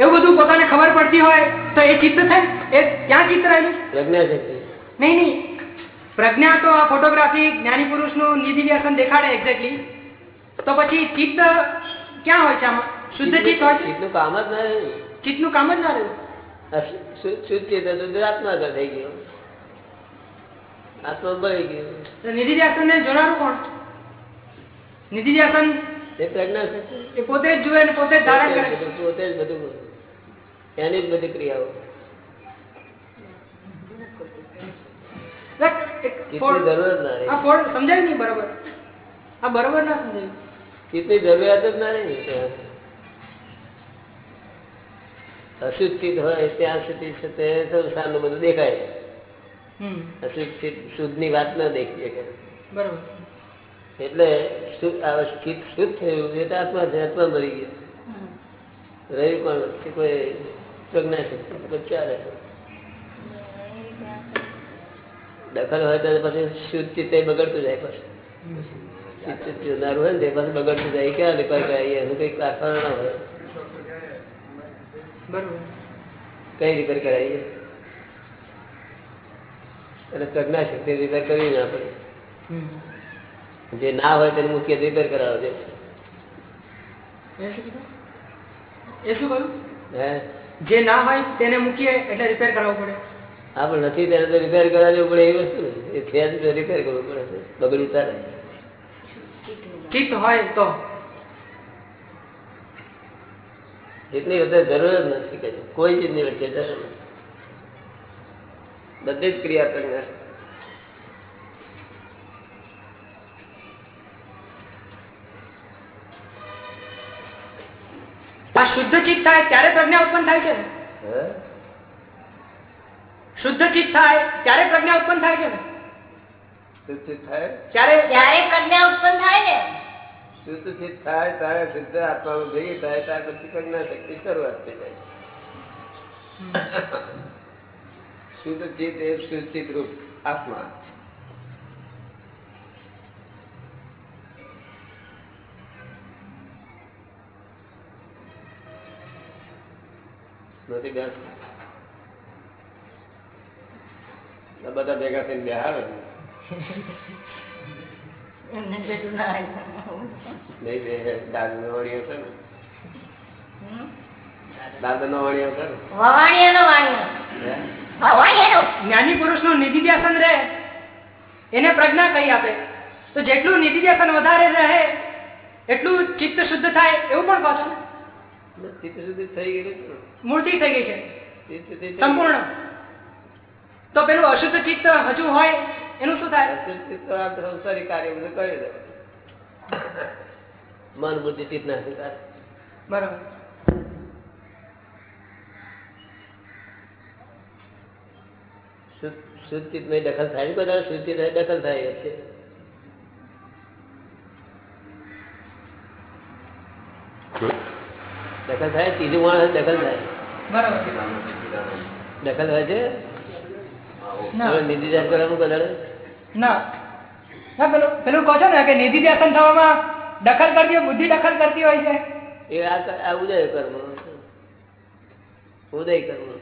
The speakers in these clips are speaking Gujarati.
એવું બધું પોતાને ખબર પડતી હોય તો એ ચિત્ત થાય એ ક્યાં ચિત્ત રહેલું પ્રજ્ઞા છે. નહીં નહીં. પ્રજ્ઞા તો આ ફોટોગ્રાફી જ્ઞાની પુરુષનું નિધિ વ્યસન દેખાડે એક્ઝેક્ટલી તો પછી ચિત્ત ક્યાં હોય છે આમાં? શુદ્ધ ચિત્ત હોય છે? ચિત્તનું કામ જ ના રહ્યું. ચિત્તનું કામ જ ના રહ્યું? શુદ્ધ ચિત્ત હતું આત્મા થઈ ગયો. આત્મા બળી ગયો. નિધિ નિધિ વ્યસનને જોનારું કોણ? નિધિ વ્યસન એ પ્રજ્ઞા એ પોતે જ જુએ ને પોતે જ ધારણ કરે. પોતે જ બધું એની જ બધી ક્રિયાઓ. Like એક ચિત્તની ફોડ- જરૂર જ ના આ રહી ફોડ સમજાય નહીં બરોબર. આ બરોબર ના સમજાયું. ચિત્તની જરૂરિયાત જ ના રહી ત્યાં. હોય ત્યાં સુધી છે તે સંસારનું બધું દેખાય. હમ. શુદ્ધની વાત ના દેખી શકે એટલે ચિત્ત શુદ્ધ થયું? એટલે આત્મા છે આત્મા મરી ગયા. રહ્યું પણ કોઈ પ્રજ્ઞા શક્તિ બધું ચાલે દખલ હોય તો પછી શુદ્ધ ચિત્તે બગડતું જાય પછી. શુદ્ધ ચિત્ત જોનારું હોય ને તે પછી બગડતું જાય. ક્યાં રિપેર કરાવીએ એનું કઈ કારખાના ના હોય. કઈ રિપેર કરાવીએ અને પ્રજ્ઞા શક્તિ રિપેર કરવી ના પડે. જે ના હોય તેને મુખ્ય રિપેર કરાવજે એ શું કહ્યું? હે? જે ના હોય તેને મૂકીએ એટલે રિપેર કરાવવું પડે. આપણે નથી ત્યારે તો રિપેર કરાવવું પડે એ વસ્તુ. એ થયા તો રિપેર કરવું પડે બગડ્યું તારે ઠીક હોય તો. એટલી વધારે જરૂર જ નથી કે કોઈ ચીજની વચ્ચે જરૂર નથી. બધી જ ક્રિયા પ્રજ્ઞા આ શુદ્ધ ચિત્ત થાય ત્યારે પ્રજ્ઞા ઉત્પન્ન થાય છે ને? શુદ્ધ ચિત્ત થાય ત્યારે પ્રજ્ઞા ઉત્પન્ન થાય છે ને? શુદ્ધ ચિત્ત થાય? ત્યારે ત્યારે પ્રજ્ઞા ઉત્પન્ન થાય ને. શુદ્ધ ચિત્ત થાય તારે શુદ્ધ આત્મામાં ભેગી થાય ત્યાર પછી પ્રજ્ઞા શક્તિ શરૂઆત થઈ જાય. શુદ્ધ ચિત્ત એ શુદ્ધ ચિત્ત રૂપ આત્મા. નથી બધા ભેગા થઈને બેહાડે ને. ના છે. ને. ને? વવાણિયાનો જ્ઞાની પુરુષનું નિધિધ્યાસન રહે. એને પ્રજ્ઞા કહી આપે. તો જેટલું નિધિધ્યાસન વધારે રહે એટલું ચિત્ત શુદ્ધ થાય એવું પણ કહો છો ને ચિત્ત સુધી થઈ ગયેલું. મૂળથી થઈ ગઈ છે. સુધી સંપૂર્ણ. તો પેલું અશુદ્ધ ચિત્ત હજુ હોય એનું શું થાય? અશુદ્ધ ચિત્ત સંસારી કાર્ય બધું કરી દે. મન બુદ્ધિ ચિત્ત ના બરાબર. શુદ્ધ શુદ્ધ ચિત્તમાં દખલ થાય ને બધા શુદ્ધ ચિત્ત દખલ થાય છે. દખલ થાય ત્રીજું માણસ દખલ થાય. દખલ થાય છે? નિધિ જાહેર કરવાનું કદાચ ના. ના પેલું પેલું કહો છો ને કે નિધિધ્યાસન થવામાં દખલ કરતી હોય બુદ્ધિ દખલ કરતી હોય છે. એ આ ઉદય કર્મ. ઉદય કર્મ.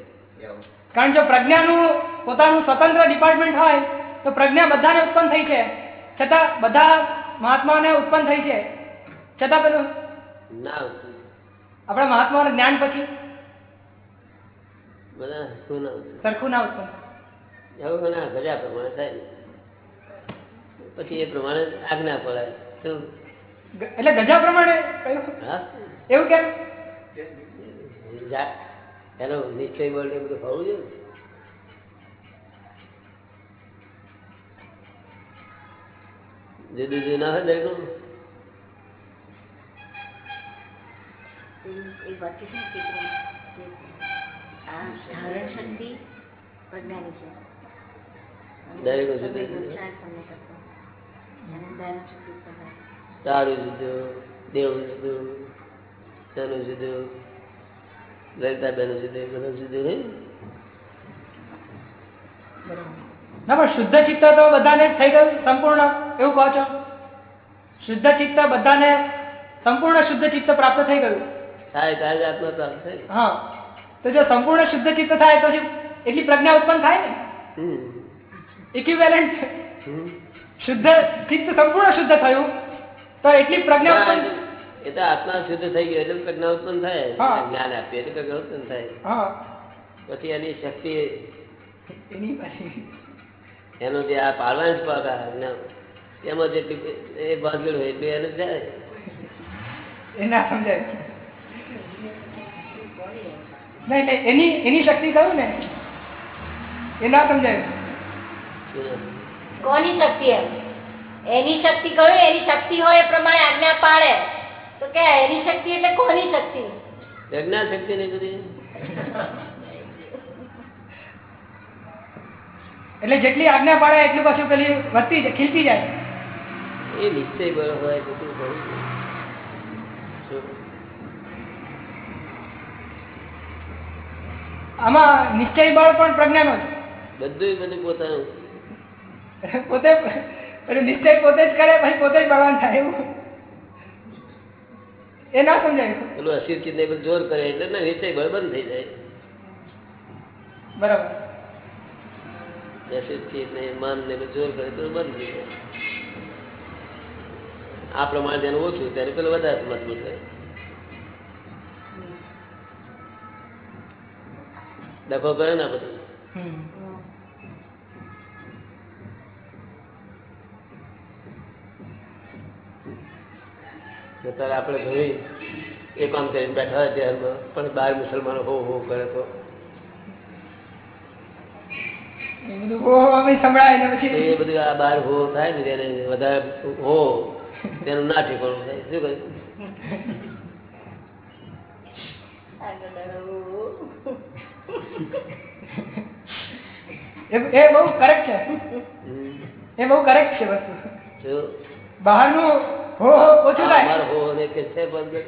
કારણ જો પ્રજ્ઞાનું પોતાનું સ્વતંત્ર ડિપાર્ટમેન્ટ હોય તો પ્રજ્ઞા બધાને ઉત્પન્ન થઈ છે. છતાં બધા મહાત્માઓને ઉત્પન્ન થઈ છે. છતાં પેલું? ના આપણા મહાત્માઓને જ્ઞાન પછી? બધા શું ના સરખું ના ઉત્પન્ન એવું ના ગજા પ્રમાણે થાય પછી એ પ્રમાણે આજ્ઞા પડાય. શું? એટલે ગજા પ્રમાણે એવું કેમ? એનો નિશ્ચય બળ એ બધું હોવું જોઈએ. જુદું જુદું ના હોય દરેકનું. એ વાત છે કે આ ધારણ શક્તિ પ્રજ્ઞાની છે. તારું જુદું દેવું જુદું જુદું લલિતાબેનું જુદું બધું જુદું નહીં? ના પણ શુદ્ધ ચિત્ત તો બધાને જ થઈ ગયું સંપૂર્ણ. એવું કહો છો? શુદ્ધ ચિત્ત બધાને સંપૂર્ણ શુદ્ધ ચિત્ત પ્રાપ્ત થઈ ગયું. થાય ત્યારે આત્મા પ્રાપ્ત થાય હા. તો જો સંપૂર્ણ શુદ્ધ ચિત્ત થાય તો એટલી પ્રજ્ઞા ઉત્પન્ન થાય ને. ઇક્વિવેલન્ટ શુદ્ધ ચિત્ત સંપૂર્ણ શુદ્ધ થયું તો એટલી પ્રજ્ઞા ઉત્પન્ન એ તો- આત્મા શુદ્ધ થઈ ગયો એટલે પ્રજ્ઞા ઉત્પન્ન થાય. જ્ઞાન આપીએ એટલે પ્રજ્ઞા ઉત્પન્ન થાય. પછી એની શક્તિ એની પછી. એનો જે આ પાડવાની જ પાક એમાં જેટલી એ ભાગેડ હોય એટલી એને જાય. એ ના સમજાય. નહીં નહીં એની એની શક્તિ કહ્યું ને? એ ના સમજાય. કોની શક્તિ એમ? એની શક્તિ કહ્યું એની શક્તિ હોય એ પ્રમાણે આજ્ઞા પાડે. તો કે એની શક્તિ એટલે કોની શક્તિ? પ્રજ્ઞા શક્તિ નહીં બધી એટલે જેટલી આજ્ઞા પાડે એટલું પાછું પેલી વધતી જાય ખીલતી જાય. એ નિશ્ચય બળ હોય બધું હોય શું? આમાં નિશ્ચય બળ પણ પ્રજ્ઞાનો જ બધું મને પોતાનું. પોતે પેલું નિશ્ચય પોતે જ કરે પછી પોતે જ બળવાન થાય એવું. એ ના સમજાય. પેલું અસિર ચિંતા પર જોર કરે એટલે ને નિશ્ચય બળ બંધ થઈ જાય. બરાબર. અસિર ચિત્ત માન ને જોર કરે તો બંધ થઈ જાય. આ પ્રમાણે જેનું ઓછું ત્યારે પેલું વધારે મજબૂત થાય ડખો કરે ને આ બધું. અત્યારે આપણે ઘણી એ કામ કરીને બેઠા હતા ત્યારમાં પણ બાર મુસલમાનો હો હો કરે તો. એ બધું આ બાર હો થાય ને તેને વધારે હો તેનું ના ઠેકાણું થાય. શું કહ્યું? એ એ બહુ કરેક્ટ છે. એ બહુ કરેક્ટ છે વસ્તુ. જો. બહારનું હો હો ઓછું થાય. અમાર હો ને કે છે બંધ.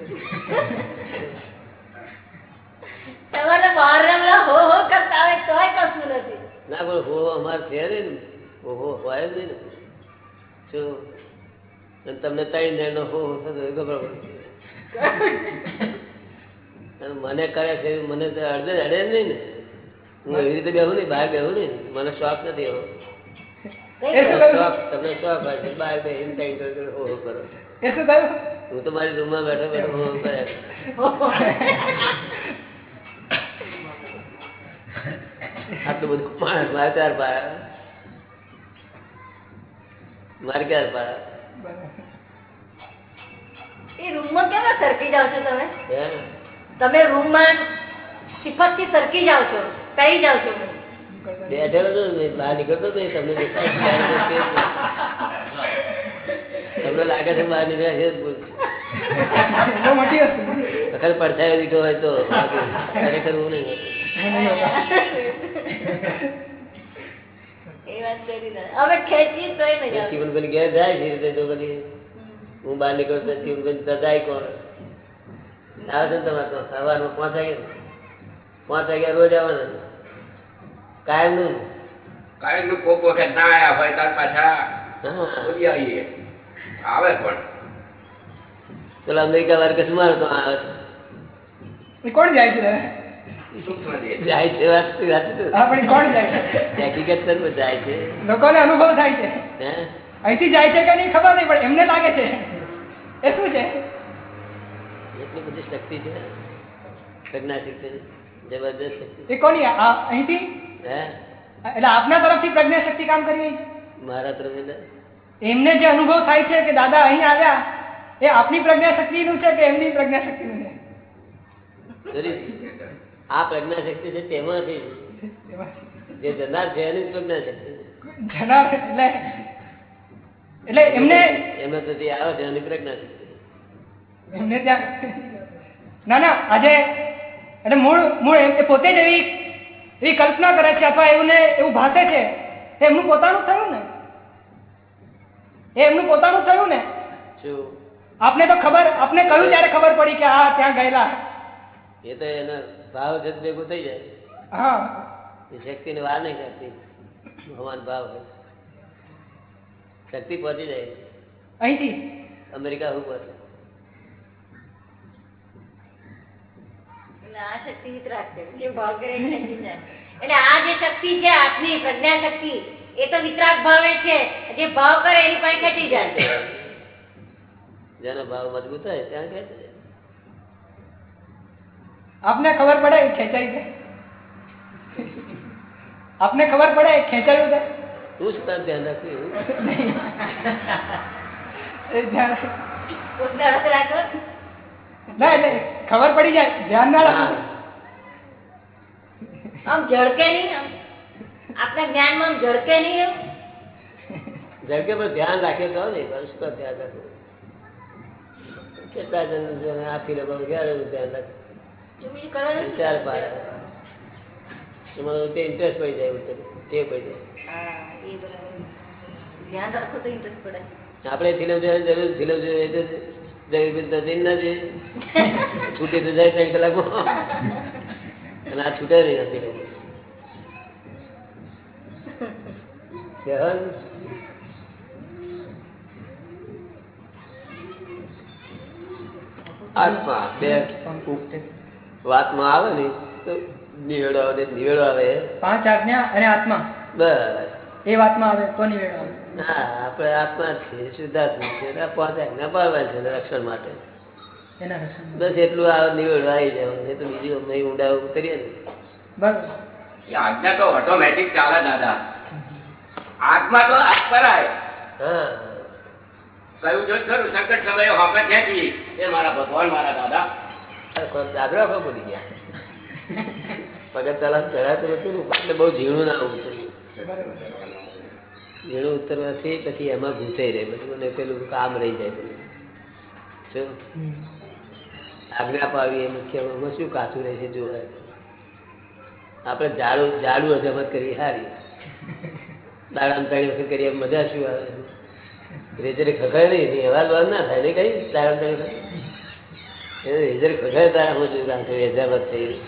તમારે બહાર રમલા હો હો કરતા હોય તોય કશું નથી. ના પણ હો અમાર છે ને. હો હો હોય જ નહીં જો. અને તમને ત્રણ જણનો હો હો થતો ખબર પડે. મને કરે છે મને તો અડધે અડે નહીં ને. હું એવી રીતે બેહું નહીં બહાર બેહું નહીં. મને શોખ નથી એવો. તમને શોખ હોય છે બહાર બેહીને ત્રણ ત્રણ જણ હો હો કરો. એ શું કહ્યું? હું તો મારી રૂમમાં બેઠો બેઠો હો હો આટલું બધું માણસ મારે ચાર પાયા મારે ક્યારે પાયા એ રૂમમાં કેવા સરકી જાવ છો તમે? તમે રૂમમાં સિફતથી સરકી જાવ છો? કઈ જાવ છો બેઠેલો તો બહાર નીકળતો તો તમને. તમને લાગે છે બહાર નીકળ્યા છે વખત પડછાયો દીધો હોય તો ખરેખર હું નહીં કરી ચીમનભાઈ ઘેર જાય છે તો હું બહાર નીકળતો ચીમનભાઈ તો જાય કોણ? આવે છે ને તમારે તો? સવારમાં પાંચ વાગે પાંચ વાગ્યા રોજ આવવાના કાયમનું કાંઈ નું કોક વખત ના આવ્યા હોય તાર પાછા હા. આવીએ. આવે પણ. પેલા અમેરિકા વાળા કશું મારો તો આવે. છે કોણ જાય છે? જાય પણ કોણ જાય છે? હકીકત છે જાય છે. લોકોને અનુભવ થાય છે. હે? અહીંથી જાય છે કે નહીં ખબર નહીં પણ એમને લાગે છે. એ શું છે? એટલી બધી શક્તિ છે. પ્રજ્ઞા શક્તિ જબરદસ્ત શક્તિ. એ કોની? આ અહીંથી? એટલે આપના તરફથી પ્રજ્ઞા શક્તિ કામ કરી મારા તરફ એમને જે અનુભવ થાય છે કે દાદા અહીં આવ્યા એ આપની પ્રજ્ઞા શક્તિનું છે કે એમની પ્રજ્ઞા શક્તિનું છે આ પ્રજ્ઞા શક્તિ છે તેમાંથી. જે જનાર છે એની પ્રજ્ઞા શક્તિ જનાર એટલે એટલે એમને એમને તો જે આવે છે એની પ્રજ્ઞા શક્તિ એમને ત્યાં ના ના આજે એટલે મૂળ મૂળ એમ પોતે જ એવી એવી કલ્પના કરે છે અથવા એવું ને એવું ભાસે છે? એમનું પોતાનું થયું ને? એ એમનું પોતાનું થયું ને? આપને તો ખબર આપને કહ્યું ત્યારે ખબર પડી કે હા ત્યાં ગયેલા? એ તો એને ભાવ ભેગું થઈ જાય. હા. એ શક્તિને વાર નહીં કરતી. ભગવાન ભાવ શક્તિ પહોંચી જાય. અહીંથી? અમેરિકા હું પહોંચે આ શક્તિ છે ભાવ કરે એટલે આ જે શક્તિ છે આપની પ્રજ્ઞા શક્તિ એ તો વિતરાક ભાવે છે. જે ભાવ કરે એની પાસે ખેંચી જાય. જેનો ભાવ મજબૂત હોય ત્યાં ખેંચે. આપને ખબર પડે એ ખેંચાયું છે આપને ખબર પડે ખેંચાયું છે તું શું તાર ધ્યાન રાખ્યું એ ધ્યાન રાખો. ના એટલે ખબર પડી જાય. ધ્યાન ના હા. રાખવું આમ ઝળકે નહીં આમ આપણા જ્ઞાનમાં આમ ઝળકે નહીં એમ. ઝડકે પર ધ્યાન રાખે તો ને પણ શું કામ ધ્યાન રાખવું કેટલા જણ જેને આપી લે બહુ ક્યારે એવું ધ્યાન રાખે? જો બીજું કરવાનું શું વિચાર છે? પાડે. એમાં તે ઇન્ટરેસ્ટ પડી જાય ઉતરે તે પડી હા એ બરાબર. ધ્યાન રાખો તો ઇન્ટરેસ્ટ પડે જાય આપણે ફિલ્મ જોવાની જરૂર ફિલ્મ જોઈએ છૂટી તો જાય ત્રણ અને આ છૂટે આત્મા બે વાતમાં આવે ને તો નિવેડો આવે નિવેડો આવે. પાંચ આજ્ઞા અને આત્મા. બસ. એ વાતમાં આવે તો નિવેડો આવે. હા આપણે આત્મા છીએ શુદ્ધાત્મા છીએ એટલે આજ્ઞા પાડવા છે રક્ષણ માટે. બસ એટલું આ નિવેડો આવી જાય એ તો બીજું અમે ઊંડા ઉતરીએ ને. આજ્ઞા તો ઓટોમેટિક ચાલે દાદા. આત્મા તો આજ પરાય. હા. કયું જોઈ ખરું સંકટ સમયે હોંપે ખેંચી એ મારા ભગવાન મારા દાદા. દાદરા પર બોલી ગયા? પગત તલાશ ચડાતું હતું એટલે બહુ ઝીણું ના આવું બરાબર. ઝીણું ઉતરવાથી પછી એમાં ઘૂસાઈ રહે. બધું અને પેલું કામ રહી જાય બધું. શું. આજ્ઞા પાડવી એ મુખ્ય શું કાચું રહે છે જોવાય. આપણે જાડું જાડું અજમત કરીએ સારી દાડા ત્રણ વખત કરીએ મજા શું આવે? રેજરે ખખડે નહીં એવા લોન ના થાય ને કઈ? દાડા ત્રણ વખત. રેજર ખખડે તારા હું જોયું કારણ થઈ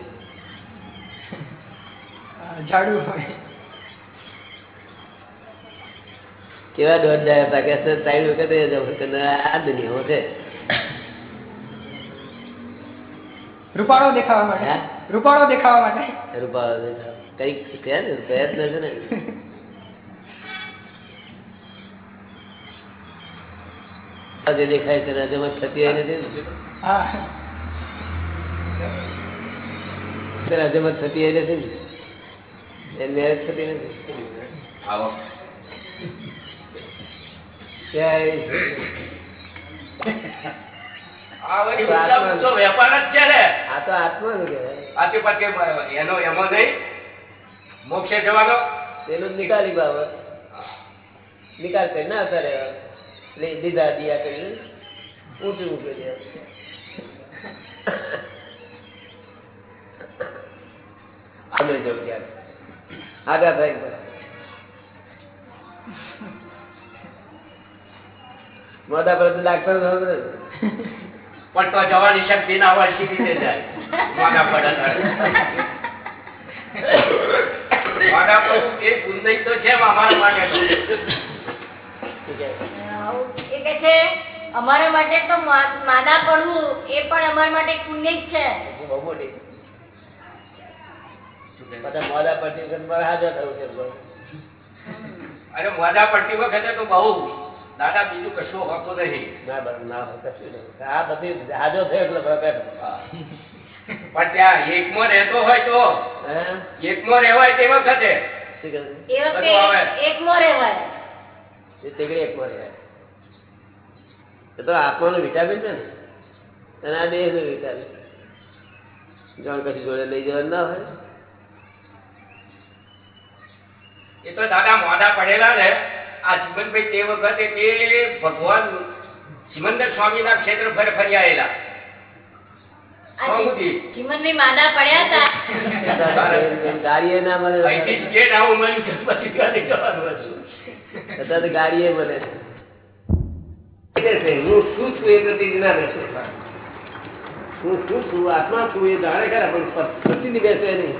ઝાડુ હોય. કેવા દોઢ જાય હતા કે ત્રણ વખત આ દુનિયામાં છે. રૂપાળો દેખાવા માટે. હે? રૂપાળો દેખાવા માટે. રૂપાળો દેખાવા. કંઈક છે ને પ્રયત્ન છે ને. આજે દેખાય છે હજામત થતી હોય નથી ને? હા. થતી હોય નથી ને? એ મેરેજ થતી નથી. વેપાર જ છે આ તો આત્માનું કહેવાય એનો એમાં નહીં મોક્ષે જવાનો પેલું નિકાલી બાબત નિકાલ કરી ના કરે લીધા દિયા કરી ઊંચું મૂકી આગળ જવું ત્યારે આગળ થાય મોટા પર ડાક્ટર પણ તો જવાની શક્તિ ના હોય શીખી દે જાય? એ તો છે અમારા માટે. તો. ઠીક એ કહે છે અમારા માટે તો માદા પડવું એ પણ અમારા માટે એક પુણ્ય જ છે. બહુ મોટી. બધા મોદા પડતી વખત મારે હાજર થયું છે બોલ. અરે મોદા પડતી વખતે તો બહુ. દાદા બીજું કશું હોતું નહીં. ના બરાબર ના હોય કશું નહીં. આ બધી હાજર થયો એટલે બરાબર પણ ત્યાં એકમાં રહેતો હોય તો એકમાં રહેવાય તે વખતે આત્માનું વિટામિન છે ને. અને આ વિટામિન. જાણ કશું જોડે લઈ જવાનું ના હોય. એ તો દાદા મોઢા પડેલા ને આ ચિમનભાઈ તે વખતે તે ભગવાન સિમંદર સ્વામીના ક્ષેત્ર ફર ફરી આવેલા. આ બહુથી. ચી- ચીમનભાઈ માદા પડ્યા હતા. ગાડીએ ના મળે. અહીંથી ગેટ આવું મળ્યું પછી ગાડી જવાનું હતું. તો ગાડીએ મળે. હું શું છું એ પ્રતિ ના બેસે હું શું છું? આત્મા છું એ જાણે ખરા પણ પ્રતિ બેસે નહીં.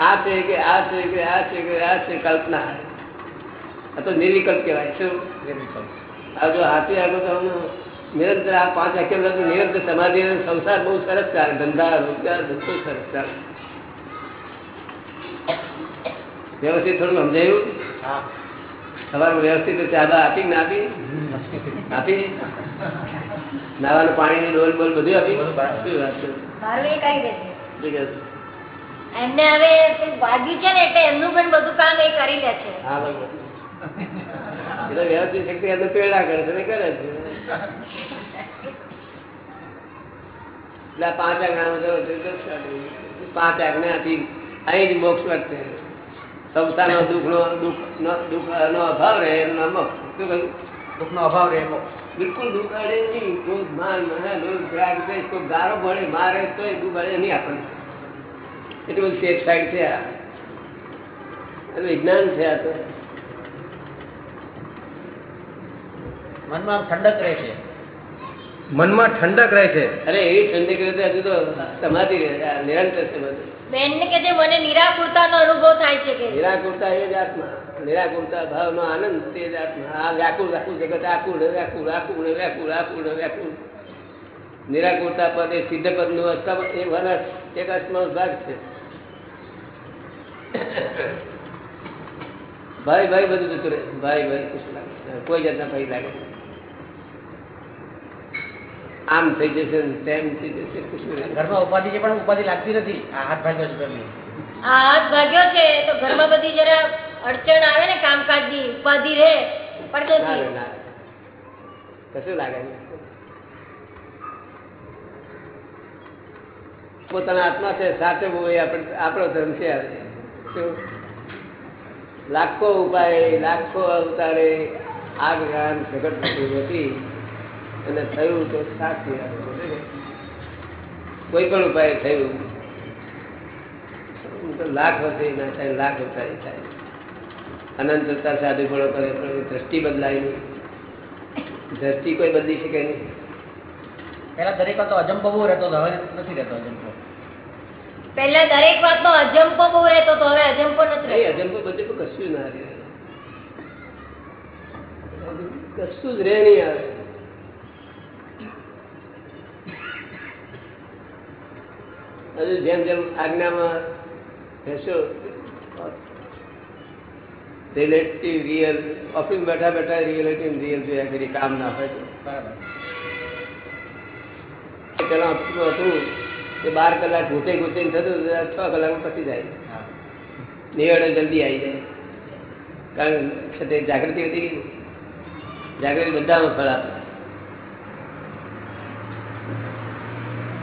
આ છે કે આ છે કે આ છે કે આ છે કલ્પના. આ તો નિર્વિકલ્પ કહેવાય શું? આ જો હાથી આગળ તો નિરંતર આ પાંચ વાક્ય નિરંતર સમાધિ સંસાર બહુ સરસ ચાલે ધંધા રોજગાર બધું સરસ ચાલે. વ્યવસ્થિત થોડું સમજાયું? હા. વ્યવસ્થિત ચાદા આપી ના આપી? આપી નાવાનું પાણીની ડોલ બોલ બધું આપી? એમને હવે વાગ્યું છે ને એટલે એમનું પણ બધું કામ એ કરી લે છે. હા બરાબર. એટલે વ્યવસ્થિત શક્તિ એમને પ્રેરણા કરે છે કરે છે. એટલે પાંચ આજ્ઞામાં જવું છે પાંચ આજ્ઞાથી અહીં જ મોક્ષ વર્તે. સંસ્થાનો દુઃખનો દુઃખ નો- દુઃખ નો અભાવ રહે એનું નામ મોક્ષ. શું કહ્યું? દુઃખનો અભાવ રહે મોક્ષ. બિલકુલ દુઃખ અડે નહીં. ક્રોધ માન મને લોભ રાગ દ્વેષ કોઈ ગારો ભળે મારે તોય દુઃખ અડે નહીં આપણને. એટલું બધું સેફ સાઈડ છે આ. આ વિજ્ઞાન છે આ તો. મનમાં ઠંડક રહે છે. મનમાં ઠંડક રહે છે. અરે એવી ઠંડક કરી હજુ તો સમાધિ નિરંતર છે બધું બેનને કે જે મને નિરાકુરતાનો અનુભવ થાય છે કે. નિરાકુરતા એ જ આત્મા. નિરાકુરતા ભાવનો આનંદ તે જ આત્મા. આ વ્યાકુળ વ્યાકુળ જગત આકુળ ને વ્યાકુળ આકુળ ને વ્યાકુળ આકુળ ને વ્યાકુળ. નિરાકુરતા પદ એ સિદ્ધ પદનું અષ્ટમ એ વનસ એક અષ્ટમ ભાગ છે. ભાઈ ભાઈ બધું જતું રહે. ભાઈ ભાઈ ખુશ લાગે કોઈ જાતના ભાઈ લાગે નહીં. આમ થઈ જશે તેમ થઈ જશે ઘરમાં ઉપાધિ છે પણ ઉપાધિ લાગતી નથી. આ હાથ ભાગ્યો છે ઘરની. આ હાથ ભાગ્યો છે તો ઘરમાં બધી જરા અડચણ આવે ને કામકાજની ઉપાધિ રહે પણ નથી. ના. કશું લાગે પોતાના આત્મા છે સાચવવું એ આપણે આપણો ધર્મ છે? લાખો ઉપાય લાખો અવતારે આગ જ્ઞાન જગત હતી અને થયું તો સાચી કોઈ પણ ઉપાય થયું તો લાખ વર્ષે ના થાય લાખ વર્ષે થાય. અનંત સાધુ ફળો કરે પણ દ્રષ્ટિ બદલાય નહીં. દ્રષ્ટિ કોઈ બદલી શકે નહીં. પહેલા દરેક તો અજંપો બહુ રહેતો હતો હવે નથી રહેતો અજંપો. પહેલા દરેક વાતનો અજંપો બહુ રહેતો તો હવે અજંપો નથી અજંપો બધે કશું ના રહે. કશું જ રહે નહીં આવે હજુ જેમ જેમ આજ્ઞામાં રહેશો રિલેટિવ રિયલ ઓફિસ બેઠા બેઠા રિયલિટી રિયલ જોયા કરી કામ ના હોય બરાબર. પેલા ઓફિસમાં હતું કે બાર કલાક ઘૂંટે ઘૂંટે થતું છ કલાક પતી જાય. નિવેડે જલ્દી આવી જાય. કારણ કે તે જાગૃતિ હતી જાગૃતિ બધામાં ફળ આપે.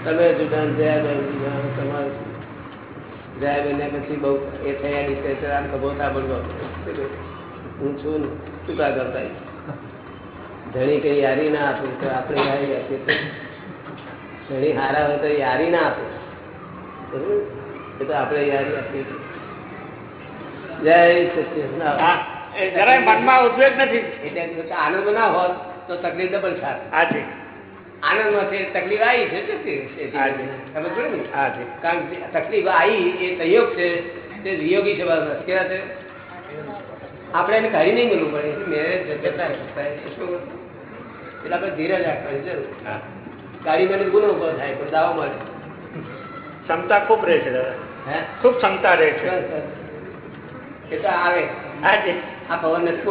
તમે જુદા જયાબેન જુદા તમારું પછી બહુ એ થયા ડિસ્કશન આમ પડવો હું છું ને કા કરતા ધણી કઈ યારી ના આપે તો આપણે યારી આપીએ તો. ધણી હારા હોય તો યારી ના આપે. એ તો આપણે યારી આપીએ જય સત્ય જરાય મનમાં ઉદ્વેગ નથી. એટલે આનંદ ના હોત તો તકલીફ ડબલ થાત હાજી આનંદમાં છે તકલીફ આવી છે કારણ કે તકલીફ આવી એ સહયોગ છે તે વિયોગી છે કેવા છે? આપણે એને કાઢી નહીં મળવું પડે. મેરેજ જતા એટલે આપણે ધીરજ રાખવાની જરૂર. હા. ગાડી મેળે ગુનો ઊભો થાય પણ દાવા મળે. ક્ષમતા ખૂબ રહે છે દાદા. હે? ખૂબ ક્ષમતા રહે છે. એ તો આવે. આજે આ પવન નથી?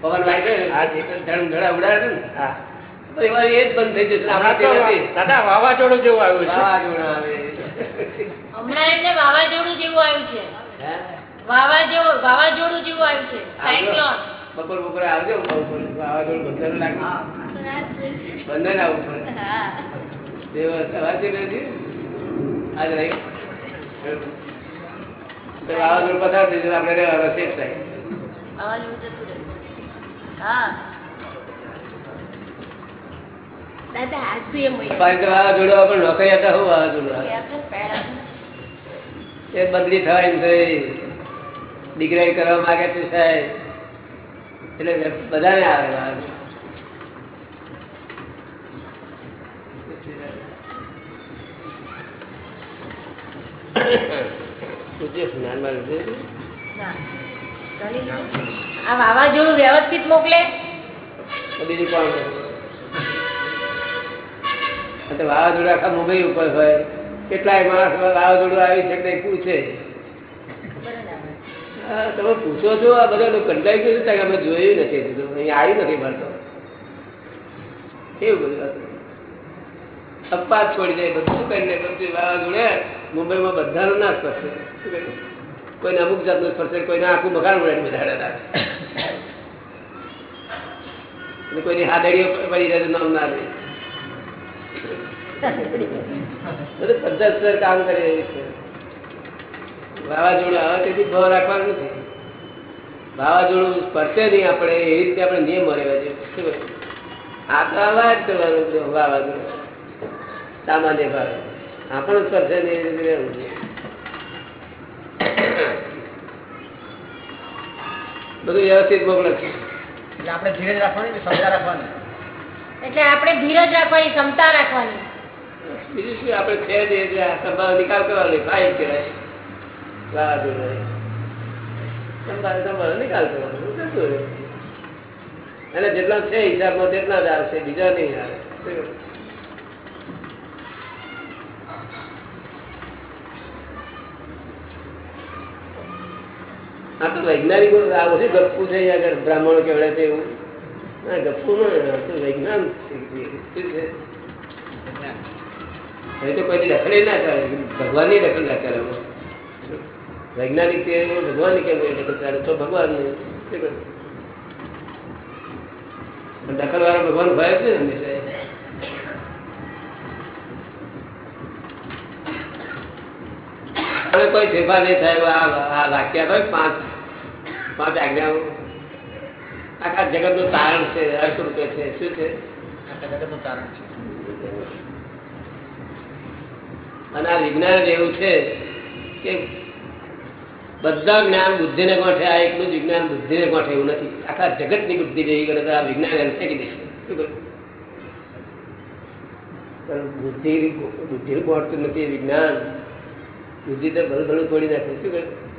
પવન વાગે ને હા જી. ધડ ધડા ઉડાડે ને? હા. નથી. વાવાઝોડું જેવું આવ્યું છે. વાવાઝોડા આવે. હમણાં એમને વાવાઝોડું જેવું આવ્યું છે. વાવાઝોડું વાવાઝોડું જેવું આવ્યું છે. સાયક્લોન. બપોર બપોરે આવજો વાવાઝોડું બંધન લાગે પડે. વાંચી લેજે આજ રહી. તો વાવાઝોડું પસાર થઈ જશે. આપણે રહેવા સેફ થાય હા દાદા હાસુ એમ હોય પાછી તો વાવાઝોડું આવે પણ નોકરી હતા હું વાવાઝોડું આવે એ બદલી થવાય ડિગ્રેડ કરવા માંગે છે સાહેબ. એટલે બધાને આવે વાવાઝોડું. આ વ્યવસ્થિત મોકલે? બીજું કોણ? વાવાઝોડું આખા મુંબઈ ઉપર હોય. કેટલાય માણસ વાવાઝોડું આવી છે કે પૂછે. તમે પૂછો છો, આ બધા લોકો કંટાઈ ગયું છે અમે જોયું નથી બધું અહીંયા આવ્યું નથી મળતો એવું બધું હતું? અપવાદ છોડી જાય બધું કરીને બધું વાવાઝોડે? મુંબઈમાં બધાનો ના કરશે શું કોઈને અમુક જાતનું સ્પર્શે કોઈને આખું મકાન ઉડાડી બેઠા રાખે કોઈની હાદડીઓ પડી જાય નામ ના લે. બધું કામ કરી રહ્યું છે વાવાઝોડું આવે તેથી ભાવ રાખવાનું નથી. વાવાઝોડું સ્પર્શે નહીં આપણે એ રીતે આપણે નિયમ રહેવા જોઈએ આ તો આવા જ કરવાનું વાવાઝોડું. સામાન્ય ભાવે. આપણું સ્પર્શે નહીં, એવી રીતે રહેવું બધું વ્યવસ્થિત મોકલે આપણે ધીરજ રાખવાની ને ક્ષમતા રાખવાની? એટલે આપણે ધીરજ રાખવાની, ક્ષમતા રાખવાની. બીજું શું, આપણે છે નિકાલ કરવાનો ફાઇલ કહેવાય. નિકાલ કરવાનો અને જેટલા છે હિસાબમાં, તેટલા જ આવશે, બીજા નહીં આવે? આ તો વૈજ્ઞાનિકો આ ઓછી ગપ્પુ છે બ્રાહ્મણો કેવડે છે એવું. વૈજ્ઞાન તો કોઈ દખલ ના કરે ભગવાનની દખલ ના કરે વૈજ્ઞાનિક ભગવાન કેમ દખલ તો ભગવાન દખલ વાળો ભગવાન ભય છે ને હંમેશા કોઈ ફેરફાર નહીં થાય આ વાક્ય હોય પાંચ પાંચ આજ્ઞાઓ આખા જગતનું તારણ છે અર્થ રૂપે છે શું છે? આખા જગતનું તારણ છે. અને આ વિજ્ઞાન એવું છે કે બધા જ્ઞાન બુદ્ધિને ગોઠે આ એકલું જ વિજ્ઞાન બુદ્ધિને ગોઠે એવું નથી. આખા જગતની બુદ્ધિ રહી કરે તો આ વિજ્ઞાન એમ ફેંકી દેશે? બુદ્ધિ બુદ્ધિ ગોઠતું નથી વિજ્ઞાન. બુદ્ધિ તો ભલું ભલું તોડી નાખે. શું કહ્યું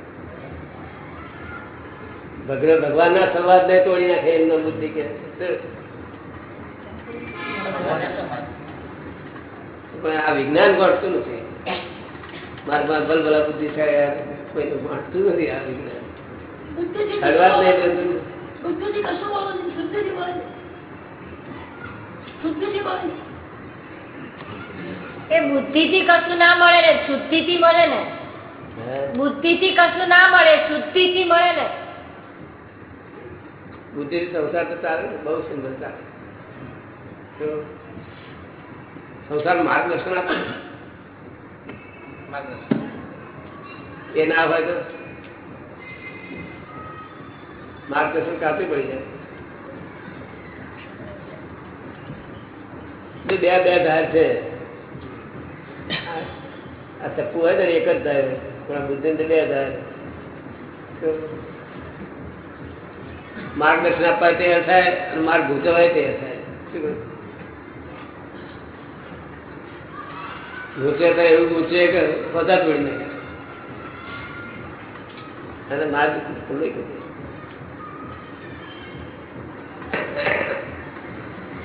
ભગવાન ભગવાનના સંવાદને તોડી નાખે એમનો બુદ્ધિ કે પણ આ વિજ્ઞાન ગોઠતું નથી. મારા પાસે ભલભલા બુદ્ધિ છે યાર તો ગોઠતું નથી આ વિજ્ઞાન. કશું નહીં બુદ્ધિથી કશું બોલો નહીં શુદ્ધિથી બોલે શુદ્ધિથી બોલે એ બુદ્ધિથી કશું ના મળે ને શુદ્ધિથી મળે ને? બુદ્ધિથી કશું ના મળે શુદ્ધિથી મળે ને. બુદ્ધિથી સંસાર તો ચાલે બહુ સુંદર ચાલે. તો સંસાર માર્ગદર્શન આપે એ ના હોય તો? માર્ગદર્શન કાપી પડી જાય? બે બે બે ધાર છે. આ ચપ્પુ હોય ને એક જ ધાર પણ બુદ્ધિ બે ધાર. માર્ગદર્શન આપવા તૈયાર થાય અને માર્ગ ભૂતવાય તૈયાર થાય. શું કહ્યું? તો એવું ગૂંચે કે બધા તોડી નહીં અને માર્ગ ખુલ્લો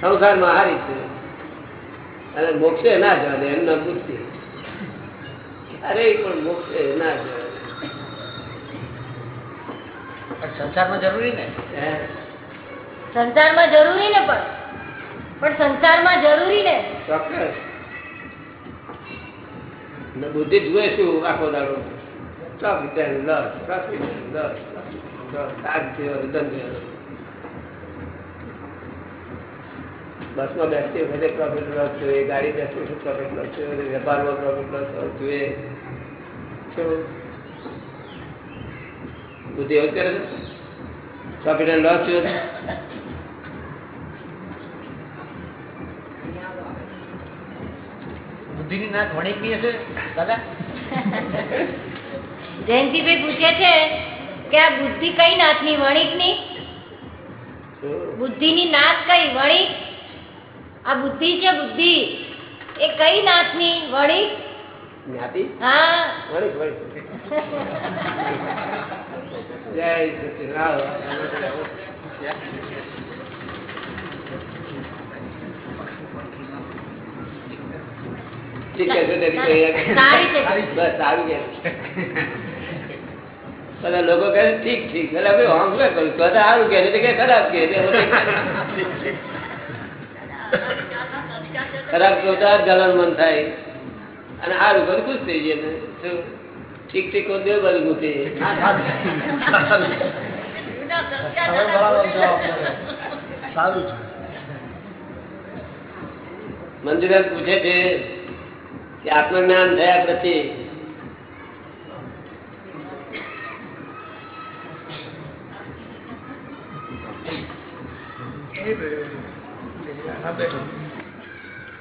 સંસારમાં હારી છે અને મોક્ષે ના જવા દે એમના બુદ્ધિ અરે પણ મોક્ષે ના જવા દે પણ સંસારમાં જરૂરી ને? સંસારમાં જરૂરી ને પણ. પણ સંસારમાં જરૂરી ને? ચોક્કસ. બુદ્ધિ જુએ શું આખો દાડો. બસમાં બેસતી વખતે પ્રોફિટ લોસ જોઈએ ગાડી બેસતી વખતે પ્રોફિટ લોસ જોઈએ વેપારમાં પ્રોફિટ લોસ જોઈએ. શું? બુદ્ધિ એવું કરે છે પ્રોફિટ લોસ છે બુદ્ધિની નાક વણિકની હશે દાદા? જયંતિભાઈ પૂછે છે કે આ બુદ્ધિ કઈ નાથની વણિકની બુદ્ધિની નાથ કઈ વણિક? આ બુદ્ધિ છે બુદ્ધિ. એ કઈ નાથની વણિક? જ્ઞાતિ? હા. વળી વળી જય બધા લોકો કહે ઠીક ઠીક આપણે આમ શું કરું તો સારું કે કે ખરાબ કે ખરાબ કહું તો આ મન થાય અને સારું કરું ખુશ થઈ જાય ને. શું? ઠીક ઠીક કહું તો બે બાજુ ઘૂંટી. મંજુબેન પૂછે છે કે આત્મજ્ઞાન થયા પછી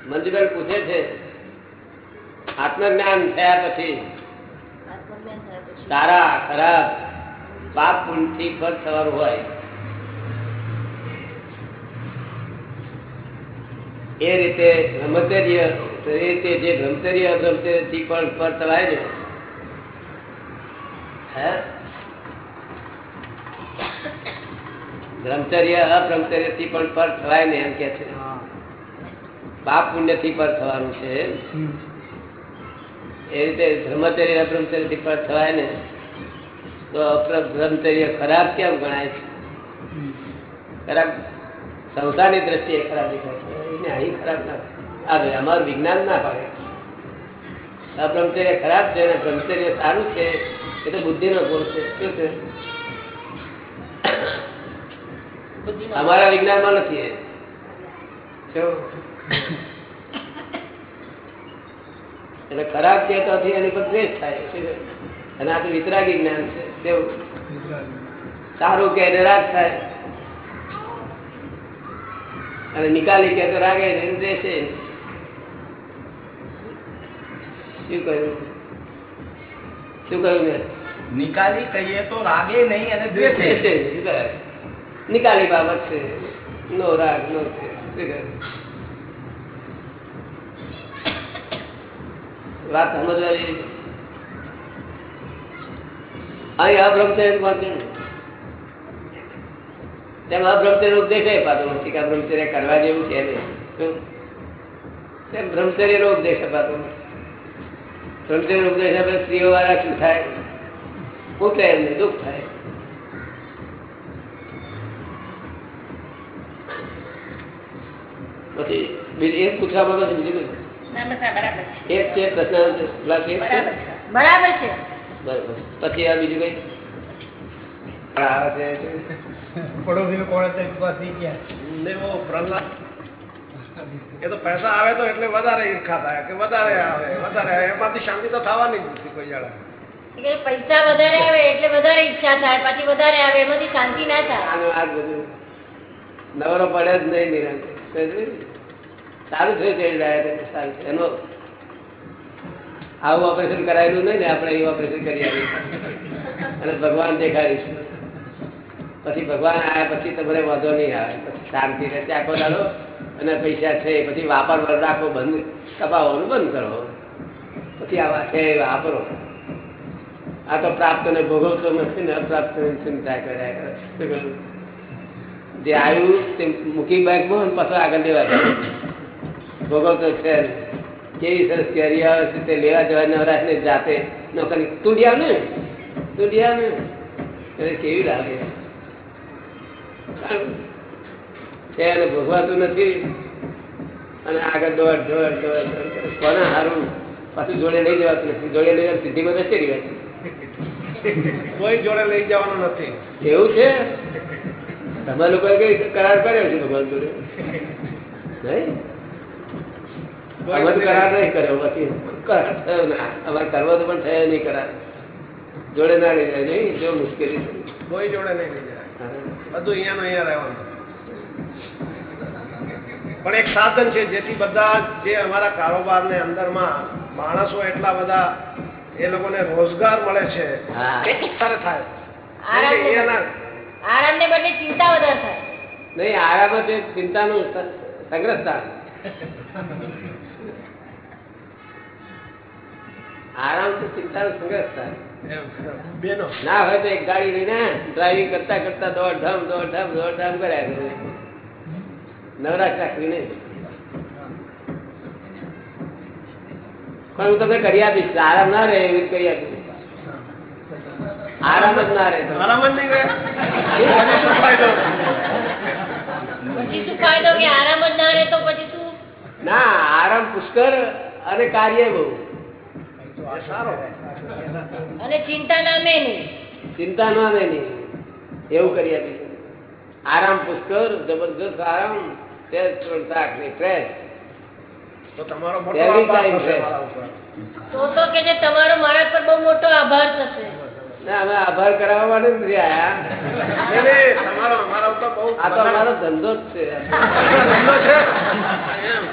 મંજુબેન પૂછે છે આત્મજ્ઞાન થયા પછી સારા ખરાબ પાપથી ફળ થવાનું હોય. એ રીતે બ્રહ્મચર્ય એ રીતે જે બ્રહ્મચર્ય અબ્રહ્મચર્યથી પણ પર થવાય ને. હે? બ્રહ્મચર્યથી પણ પર થવાય ને એમ કે છે. પાપ પુણ્યથી પર થવાનું છે. એ રીતે બ્રહ્મચર્ય અબ્રહ્મચર્યથી પણ થવાય ને તો બ્રહ્મચર્ય ખરાબ કેમ ગણાય છે? ખરાબ સંસારની દ્રષ્ટિએ ખરાબ દેખાય છે. એને અહીં ખરાબ ના આ ભાઈ અમારું વિજ્ઞાન ના પાડે અબ્રહ્મચર્ય ખરાબ છે અને બ્રહ્મચર્ય સારું છે એ તો બુદ્ધિનો ગુણ છે. શું છે? અમારા વિજ્ઞાનમાં નથી? એટલે ખરાબ કહેતાથી એની પર દ્વેષ થાય? અને આ તો વિતરાગી જ્ઞાન છે. તેવું સારું કે એને રાગ થાય. અને નિકાલી કે તો રાગે ને દ્વેષે. શું કહ્યું? શું કહ્યું મેં? નિકાલી કહીએ તો રાગે નહીં અને દ્વેષે. નિકાલી બાબત છે. નો રાગ નો દ્વેષ. શું કહ્યું? વાત સમજવાની અહીં અબ્રહ્મચર્ય વાંચ્યું ને. તેમ અબ્રહ્મચર્ય ઉપદેશ એ પાતો નથી કે અબ્રહ્મચર્ય કરવા જેવું છે નહીં શું? તેમ બ્રહ્મચર્ય નો ઉપદેશ અપાતો નથી બ્રહ્મચર્ય નો ઉપદેશ આપણે સ્ત્રીઓ વાળા શું થાય પોતે એમને દુઃખ થાય પછી બીજું એક પૂછવા માંગો છો બીજું કઈ? એક છે પ્રશ્ન પ્લસ એક છે. બરાબર છે. બરાબર. પછી આ બીજું કઈ? આવે છે પડોશી કોણ હતા પાછી ગયા પ્રહલાદ. એ તો પૈસા આવે તો એટલે વધારે ઈર્ખા થાય કે વધારે આવે વધારે એમાંથી શાંતિ તો થવાની જ નથી કોઈ જાણે. પૈસા વધારે આવે એટલે વધારે ઈચ્છા થાય પછી વધારે આવે એમાંથી શાંતિ ના થાય. આનું આ બધું નવરો પડે જ નહીં નિરંતર સમજ્યું? સારું સારું છે એનો આવું ઓપરેશન કરાયેલું નહીં ને આપણે એવું ઓપરેશન કરી આવીએ. અને ભગવાન દેખાડીશું પછી ભગવાન આવ્યા પછી તમારે વાંધો નહીં આવે. પછી શાંતિ રહેશે આખો દાડો અને પૈસા છે, પછી વાપરવાનું રાખો, બંધ. કપાવવાનું બંધ કરો. પછી આવા છે વાપરો. આ તો પ્રાપ્ત ને ભોગવતો નથી ને અપ્રાપ્ત ચિંતા કર્યા કરે. જે આવ્યું તે મૂકી બેંકમાં અને પાછો આગળ લેવા ભોગવતો છે કેવી સરસ કેરી આવે છે તે લેવા જવા નવરાશ ને જાતે નોકરી તુંડિયા ને? તુંડિયા ને? એટલે કેવી લાગે. છે અને ભોગવાતું નથી. અને આગળ દોડ દોડ દોડ કોના હારું? પાછું જોડે લઈ જવાતું નથી. જોડે લઈ જવા સિદ્ધિમાં બેસી રહ્યા છે કોઈ જોડે લઈ જવાનું નથી. એવું છે? તમે લોકોએ કઈ કરાર કર્યો છે ભગવાન જોડે? નહીં? અમે કરાર નહીં કર્યો પછી કરાર થયો ના અમારે કરવો તો પણ થયો નહીં કરાર. જોડે ના લઈ જાય નહીં? જો મુશ્કેલી છે. કોઈ જોડે નહીં લઈ જાય. બધું અહીંયાનું અહીંયા રહેવાનું. પણ એક સાધન છે જેથી બધા જે અમારા કારોબારને અંદરમાં માણસો એટલા બધા એ લોકોને રોજગાર મળે છે. એ વધારે થાય. આરામ આરામને બદલે ચિંતા વધારે થાય. નહીં આરામ છે ચિંતાનું સંગ્રહ સંગ્રહસ્થાન આરામ તો ચિંતાનું સંગ્રહસ્થાન ના હોય તો એક ગાડી લઈને ડ્રાઇવિંગ કરતા કરતા દોડ ધામ દોડ ધામ દોડ ધામ કર્યા કરે. નવરાશ રાખવી નહીં. પણ હું તમને કરી આપીશ આરામ ના રહે એવી કરી આપીશ. આરામ જ ના રહે આરામ જ નહીં રહે? પછી શું ફાયદો કે આરામ જ ના રહે તો પછી ના આરામ પુષ્કર અને કાર્ય બહુ. સારો અને ચિંતા નામે નહીં ચિંતા ના આવે નહીં એવું કરી આપીશું. આરામ પુષ્કર જબરજસ્ત આરામ તો તમારો મોટો તો તો કે જે તમારો મારા પર બહુ મોટો આભાર થશે. ના અમે આભાર કરાવવા માટે જ નથી આયા. તમારો અમારા ઉપર બહુ આ તો અમારો ધંધો જ છે. ધંધો છે? એમ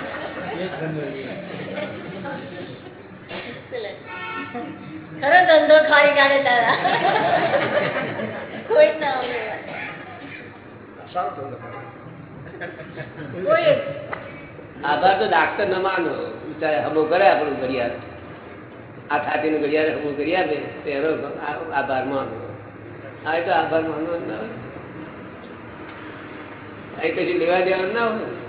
ખરો ધંધો ખાઈ કાઢે તારા. કોઈ ના આવે. આભાર તો ડાક્ટર ન માનો. બિચારે હમો કરે આપણું ઘડિયાળ. આ છાતીનું ઘડિયાળ હમો કરી આપે. તો એનો આભાર માનો. આ તો આભાર માનો જ ના હોય. અહીં કશું લેવા દેવાનું ના હોય.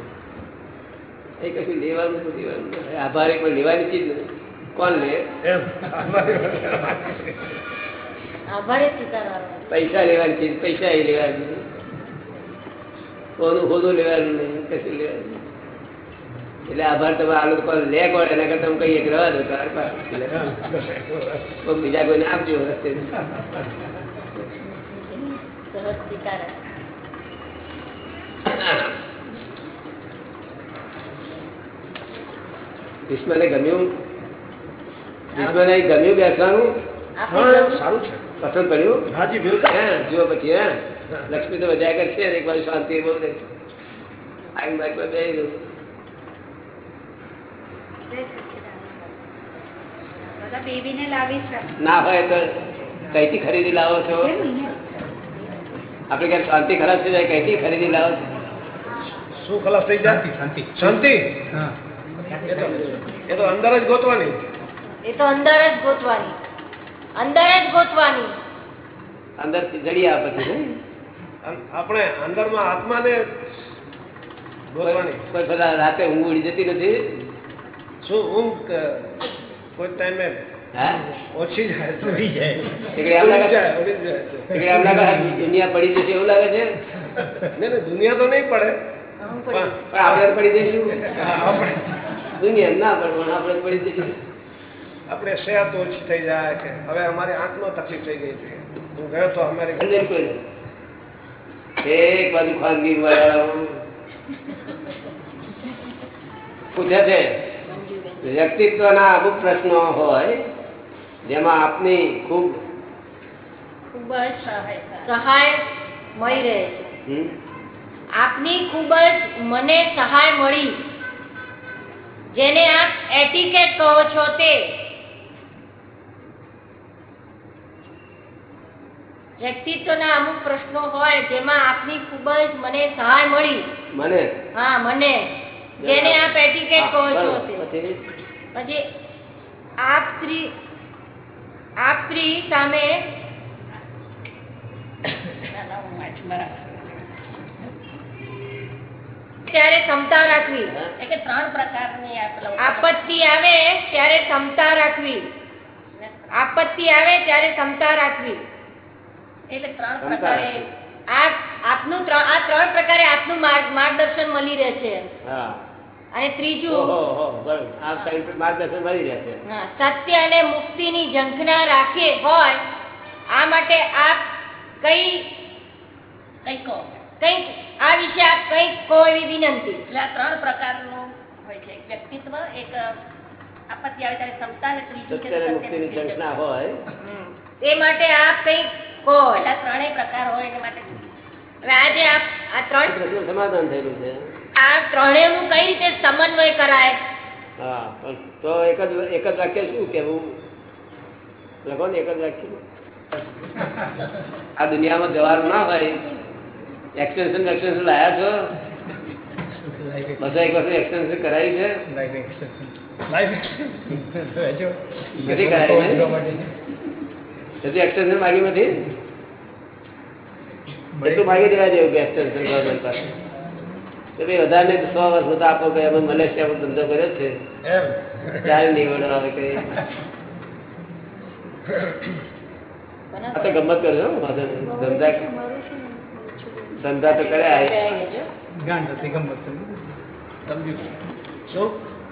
અહીં કશું લેવાનું તો દેવાનું આભાર એક લેવાની ચીજ કોણ લે? એમ. આભારે સ્વીકારવાનો પૈસા લેવાની ચીજ પૈસા એ લેવાની કોનું ખોદું લેવાનું નહીં કશું લેવાનું એટલે આભાર તમે આ લોકો લે કોણ? એના કરતા તમે કહીએ કે રહેવા દો તાર તો બીજા કોઈને આપજો રસ્તે સહજ ભીષ્મને ગમ્યું ભીષ્મને ગમ્યું બેસવાનું? સારું છે. પસંદ પડ્યું હાજી બિલકુલ હે જુઓ પછી હા. લક્ષ્મી તો મજા કરશે એક બાજુ શાંતિ બહુ રહેશે આઈ બધા લાવી છે. ના હોય તો કઈથી ખરીદી લાવો છો? આપડે ક્યાં શાંતિ ખરાબ થઈ જાય કઈથી ખરીદી લાવો છો? શું ખલાસ થઈ જાય? શાંતિ. શાંતિ. હા. એ તો અંદર જ ગોતવાની. એ તો અંદર જ ગોતવાની. અંદર જ ગોતવાની. અંદર જડી પછી આપણે અંદરમાં આત્માને ગોતવાની. કોઈ રાતે ઊંઘ ઉડી જતી નથી? શું ઊંઘ કોઈ ટાઈમે ઓછી જાય. છે ઉડી જાય ઉડી જાય દુનિયા પડી જશે એવું લાગે છે? દુનિયા તો નહીં પડી. પણ પણ આપણે પડી જઈશું. દુનિયા ના પડે પણ આપણે પડી જઈશું. આપણે સેહત ઓછી થઈ જાય છે. હવે અમારી આંખમાં તકલીફ થઈ ગઈ છે. હું ગયો તો અમારે અંદર કોઈ એક બાજુ ખાનગી પૂછે છે વ્યક્તિત્વના અમુક પ્રશ્નો હોય જેમાં આપની ખૂબ ખૂબ જ સહાય મળી રહે છે. આપની ખૂબ જ મને સહાય મળી. જેને આપ એટીકેટ કહો છો તે. વ્યક્તિત્વના અમુક પ્રશ્નો હોય જેમાં આપની ખૂબ જ મને સહાય મળી. મને? હા મને. જેને આપ એટિકેટ કહો છો તે. પછી? આપ સ્ત્રી આપ સ્ત્રી સામે ત્યારે ક્ષમતા રાખવી. હા? ત્રણ પ્રકારની આપત્તિ આવે ત્યારે ક્ષમતા રાખવી. આપત્તિ આવે ત્યારે ક્ષમતા રાખવી. એટલે ત્રણ પ્રકારે આ આપનું આ ત્રણ પ્રકારે આપનું માર્ગદર્શન મળી રહે છે અને ત્રીજું. માર્ગદર્શન મળી રહે છે સત્ય અને મુક્તિની ઝંખના રાખે હોય આ માટે આપ કઈ કઈ કહો. કંઈક આ વિશે આપ કઈ કહો એવી વિનંતી. એટલે આ ત્રણ પ્રકારનું હોય છે. એક વ્યક્તિત્વ એક આપત્તિ આવે ત્યારે ક્ષમતા અને ત્રીજું છે હોય. એ માટે આપ કઈ કહો. એટલે આ ત્રણેય પ્રકાર હોય એના માટે હવે આજે આપ આ ત્રણ સમાધાન થયેલું છે. આ ત્રણેયનું કઈ રીતે સમન્વય કરાય? હા પણ તો એક જ એક જ વાક્ય શું કેવું લખો ને એક જ વાક્ય. આ દુનિયામાં જવાનું ના હોય. એક્સટેન્શન એક્સટેન્શન લાયા છો? બધા એક વખત એક્સટેન્શન કરાવી છે? લાઈફ એક્સટેન્શન હજુ કરાયું એક્સટેન્શન માગ્યું નથી એટલું માગી દેવા જેવું કે એક્સટેન્શન ગવર્મેન્ટ પાસે. તો ભાઈ વધારે સો વર્ષ બધા આપો કે અમે મલેશિયામાં ધંધો કર્યો છે. એમ. ત્યારે નિવડો આવે કઈ. આ તો ગમત નહીં. ધંધા ધંધા તો કર્યા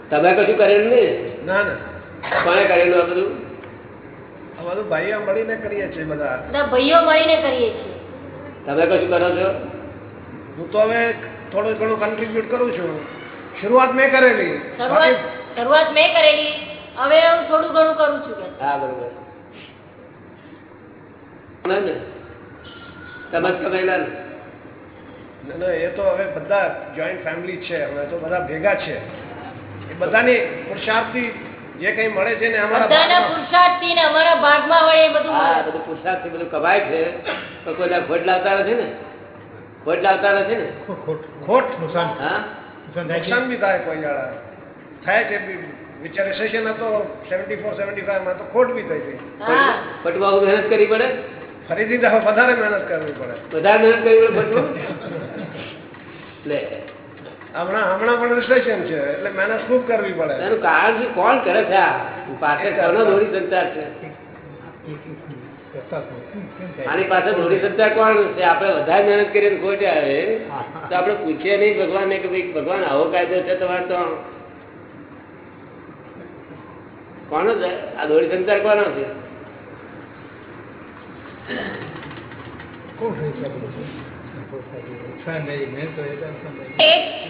તમે કશું કરેલું નહીં? ના ના. કોને કરેલું આ બધું? ભાઈઓ મળીને કરીએ છીએ બધા. બધા ભાઈઓ મળીને કરીએ છીએ. તમે કશું કરો છો? હું તો હવે થોડું ઘણું કન્ટ્રીબ્યુટ કરું છું. શરૂઆત મેં કરેલી. શરૂઆત શરૂઆત મેં કરેલી. હવે હું થોડું ઘણું કરું છું. હા બરોબર. ના ને. તમે જ કમાયેલા ને ના ના એ તો હવે બધા જોઈન્ટ ફેમિલી છે અમે તો બધા ભેગા છે. એ બધાની પુરુષાર્થી જે કંઈ મળે છે ને અમારા બધાના પુરુષાર્થી ને અમારા ભાગમાં હોય એ બધું હા બધું પુરુષાર્થી બધું કમાય છે તો કોઈના ખોટ લાવતા નથી ને? ખોટ લાવતા નથી ને? ખોટ ખોટ નુકસાન. હા? નુકસાન થાય છે. નુકસાન બી થાય કોઈ દાડા થાય છે બી. વિચારે સેશન હતો સેવન્ટી ફોર સેવન્ટી ફાઈવમાં તો ખોટ બી થઈ હા. ખોટમાં મહેનત કરવી પડે? ફરીથી તો વધારે મહેનત કરવી પડે. વધારે મહેનત કરવી પડે હમણાં હમણાં પણ રિસેશન છે એટલે મહેનત ખૂબ કરવી પડે. એનું કારણ શું? કોણ કરે છે આ? પાછળ કોનો દોરી સંચાર છે? આની પાછળ દોરી કોણ છે? આપણે વધારે મહેનત કરીને ખોટ આવે. તો આપણે પૂછીએ નહીં ભગવાનને કે ભાઈ ભગવાન આવો કાયદો છે તમારે તો? કોનો આ દોરી સંચાર કોનો છે?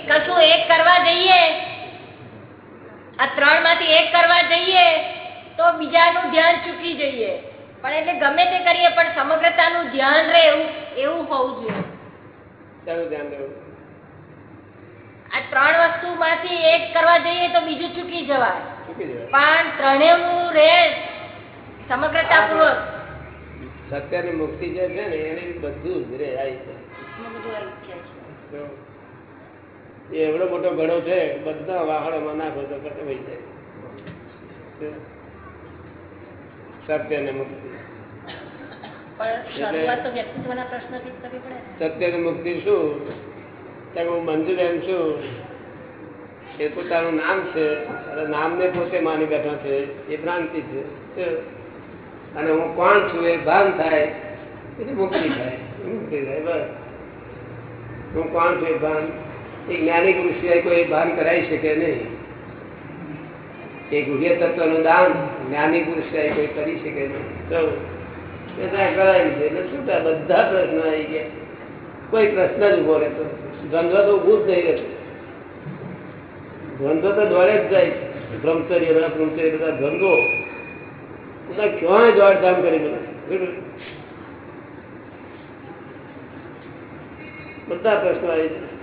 કશું એક કરવા જઈએ? આ ત્રણમાંથી એક કરવા જઈએ તો બીજાનું ધ્યાન ચૂકી જઈએ. પણ એટલે ગમે તે કરીએ પણ સમગ્રતાનું ધ્યાન રહે એવું એવું હોવું જોઈએ. આ ત્રણ વસ્તુમાંથી એક કરવા જઈએ તો બીજું ચૂકી જવાય. પણ જવાય. પણ ત્રણેયનું રહે સમગ્રતાપૂર્વક. સત્યની મુક્તિ જે છે ને એને બધું જ રે આવી છે. એવડો મોટો ઘડો છે બધા વાહણોમાં નાખો તો કશે વહી જાય. સત્ય ને મુક્તિ. પણ શરૂઆત તો વ્યક્તિત્વના પ્રશ્નથી જ કરવી પડે ને. સત્ય ને મુક્તિ શું? ત્યાં હું મંજુબેન છું એ પોતાનું નામ છે નામ નામને પોતે માની બેઠા છે એ ભ્રાંતિ છે? અને હું કોણ છું એ ભાન થાય એટલે મુક્તિ થાય મુક્તિ થાય, બસ. હું કોણ છું એ ભાન? એ જ્ઞાની ગુરુ સિવાય કોઈ ભાન કરાવી શકે નહીં. એ ગુહ્ય તત્વનું દાન જ્ઞાની ગુરુ સિવાય કોઈ કરી શકે નહીં. કરાવી છે, એટલે શું થાય? બધા પ્રશ્નો આવી ગયા. કોઈ પ્રશ્ન જ ઊભો રહેતો ધંધો તો ઉભું જ નહીં રહેતું ધંધો તો દોડે જ જાય બ્રહ્મચર્ય બધા બ્રહ્મચર્ય બધા ધંધો બધા ક્યાંય દોડધામ કરી બધા બધા પ્રશ્નો આવી જાય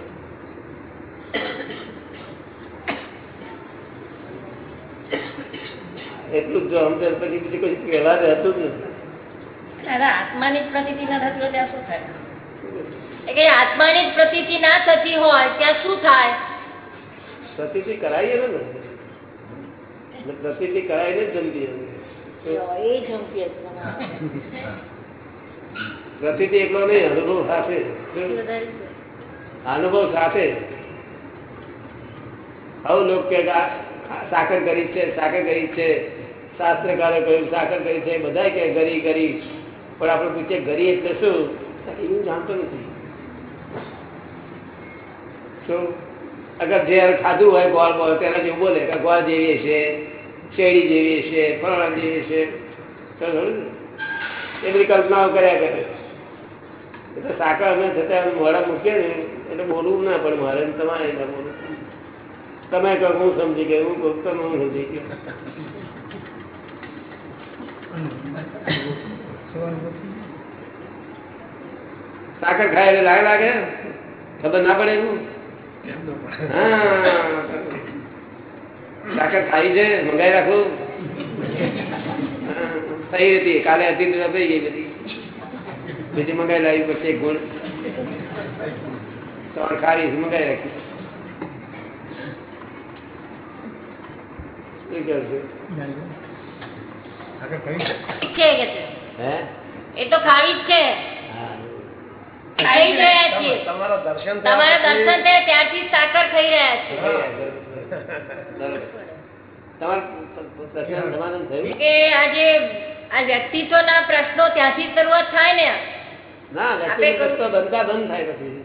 એટલું જ જો સમજે પછી બીજું કઈ પહેલા રહેતું જ નથી દાદા આત્માની જ પ્રતીતિ ન થતી હોય ત્યાં શું થાય એટલે કે આત્માની જ પ્રતીતિ ના થતી હોય ત્યાં શું થાય પ્રતિથી કરાવીએ ને એટલે પ્રતિથી કરાવીને જ જમતી એ જમ્પી પ્રતિથી એકલો નહીં અનુભવ સાથે. અનુભવ સાથે. આવું લોક કે સાકર કરી છે સાકર કરી છે શાસ્ત્રકારે કહ્યું સાકર કરી છે બધા કે ગરી ગરી. પણ આપણે પૂછીએ ગરી એટલે શું? એવું જાણતો નથી. શું? અગર જે ખાધું હોય ગોળ બોલ તેના જેવું બોલે કે ગોળ જેવી છે શેરડી જેવી છે ફળા જેવી છે? એ બધી કલ્પનાઓ કર્યા કરે. એટલે સાકર અમે થતા મોડા મૂકીએ ને એટલે બોલવું ના પડે મારે તમારે ના બોલવું. તમે કહો હું સમજી ગયો હું કહું તમે હું સમજી ગયો. સાકર ખાય એટલે લાગે લાગે? ખબર ના પડે એવું હા સાકર ખાઈ છે મંગાઈ રાખું. હા, થઈ હતી કાલે હતી તો થઈ ગઈ બધી. બીજી મંગાઈ લાવી પછી એક ગુણ તમારે ખારી છે મંગાઈ રાખી. શું કહે છે? આગળ કહ્યું છે? કે છે? હે? એ તો ખાવી જ છે. હા. ખાઈ જ રહ્યા છીએ. તમારા દર્શન થયા તમારા પછી- દર્શન થયા ત્યારથી જ સાકર ખાઈ રહ્યા છીએ તમારું પ્રશ્ન સમાધાન થયું? કે આજે આ વ્યક્તિત્વના પ્રશ્નો ત્યાંથી શરૂઆત થાય ને. ના આપે વ્યક્તિગત કરું. પ્રશ્નો બનતા બંધ થાય પછી.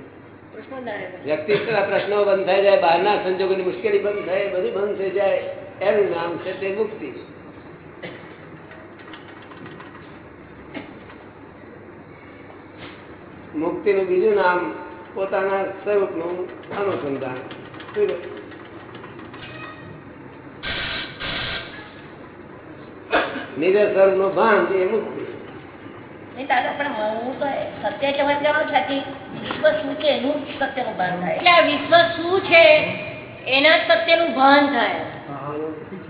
પ્રશ્નો દાડે. વ્યક્તિત્વના પ્રશ્નો બંધ થઈ જાય બહારના સંજોગોની મુશ્કેલી બંધ થાય બધું બંધ થઈ જાય. એનું નામ છે તે મુક્તિ. મુક્તિનું બીજું નામ પોતાના સ્વરૂપનું અનુસંધાન. શું કહ્યું? નિજ સ્વરૂપનું ભાન એ મુક્તિ નહીં દાદા પણ હું તો સત્ય કહેવા જવાનું છે કે વિશ્વ શું છે એનું સત્યનું ભાન થાય એટલે આ વિશ્વ શું છે એના સત્યનું ભાન થાય.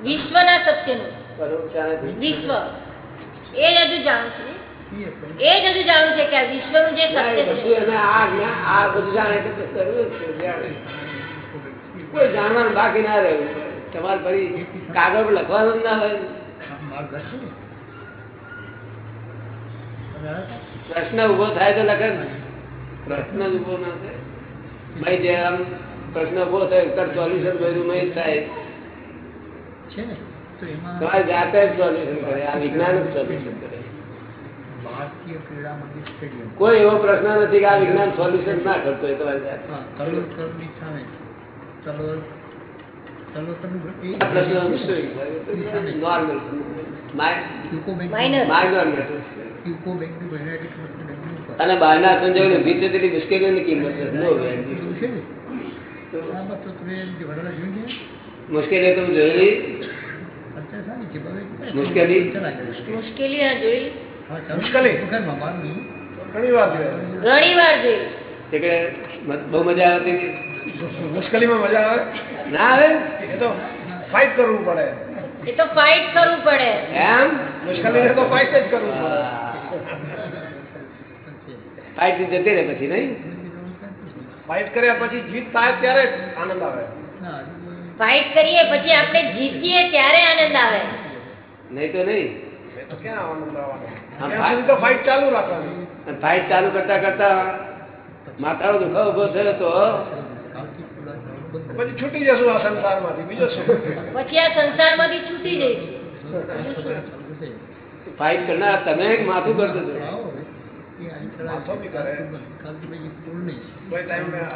વિશ્વના સત્યનું. સ્વરૂપ શાંતિ. વિશ્વ. એ જ હજુ જાણવું છે. એ જ હજુ જાણવું છે કે આ વિશ્વનું જે ના, એ સત્ય છે. આ બધું જાણે જ કોઈ જાણવાનું બાકી ના રહ્યું તમારે ફરી કાગળ પર લખવાનું ના હોય પ્રશ્ન ઊભો થાય તો લખે ને. પ્રશ્ન જ ઊભો ના થાય. ભાઈ જે આમ પ્રશ્ન ઊભો થાય તરત સોલ્યુશન બધું થાય. છે ને? તો એમાં તમારે જાતે જ સોલ્યુશન કરે આ વિજ્ઞાન જ સોલ્યુશન કરે. ભારતીય ક્રીડા કોઈ એવો પ્રશ્ન નથી કે આ વિજ્ઞાન સોલ્યુશન ના કરતો હોય તમારી જાતે. અને બહારના સંજોગોને ઊભી છે તેટલી મુશ્કેલીઓની કિંમત છે. તો તમે જોયેલી. મુશ્કેલી? મુશ્કેલી જોઈ. હા મુશ્કેલી? ઘણી વાર. ઘણી વાર જોઈ. બહુ મજા આવતી? મુશ્કેલીમાં મજા આવે. ના આવે? એ તો ફાઇટ કરવું પડે. એ તો ફાઇટ કરવું પડે. એમ? મુશ્કેલી તો ફાઇટ જ કરવું પડે. ફાઇટ જતી રહે પછી નહીં? ફાઇટ કર્યા પછી જીત થાય ત્યારે આનંદ આવે. ફાઇટ કરીએ પછી આપણે જીતીએ ત્યારે આનંદ આવે. નહીં તો નહીં. તો ક્યાં આનંદ આવવાનો? હા, ત્યાં તો ફાઇટ ચાલુ રાખવાની. ફાઇટ ચાલુ કરતા કરતા માથાનો દુખાવો ઊભો થયો તો કાલથી પૂરા જવાનું બંધ પછી છૂટી જશું આ સંસારમાંથી બીજો શું? પછી આ સંસારમાંથી છૂટી જઈશું. ફાઇટ કરનાર તમે એક માથું કરતો હતો હવે એ આજે ચલાવી માથો બી કરે. કાલથી નહીં કોઈ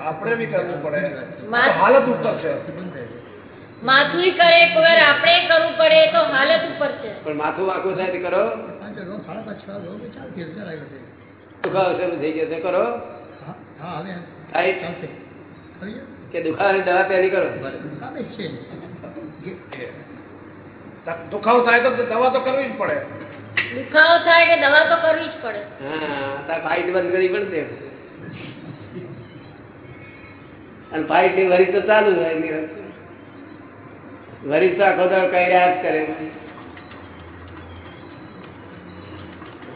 આપણે બી કરવું પડે. હાલત ઉપર છે. માથું કરે કોઈ વાર આપણે કરવું પડે તો હાલત ઉપર છે. પણ માથું વાંકું થાય કરો. છ દુખાવો શરૂ થઈ ગયો તો કરો. હા હા હવે કે દુખાવાની દવા પહેલી કરો. દુખાવો થાય તો દવા તો કરવી જ પડે. દુખાવો થાય કે દવા તો કરવી જ પડે. હા તાર ફાઇટ બંધ કરી પડશે અને ફાઇટની વરી તો ચાલુ હોય એની. વરી તો આખો દાડો કર્યા જ કરે.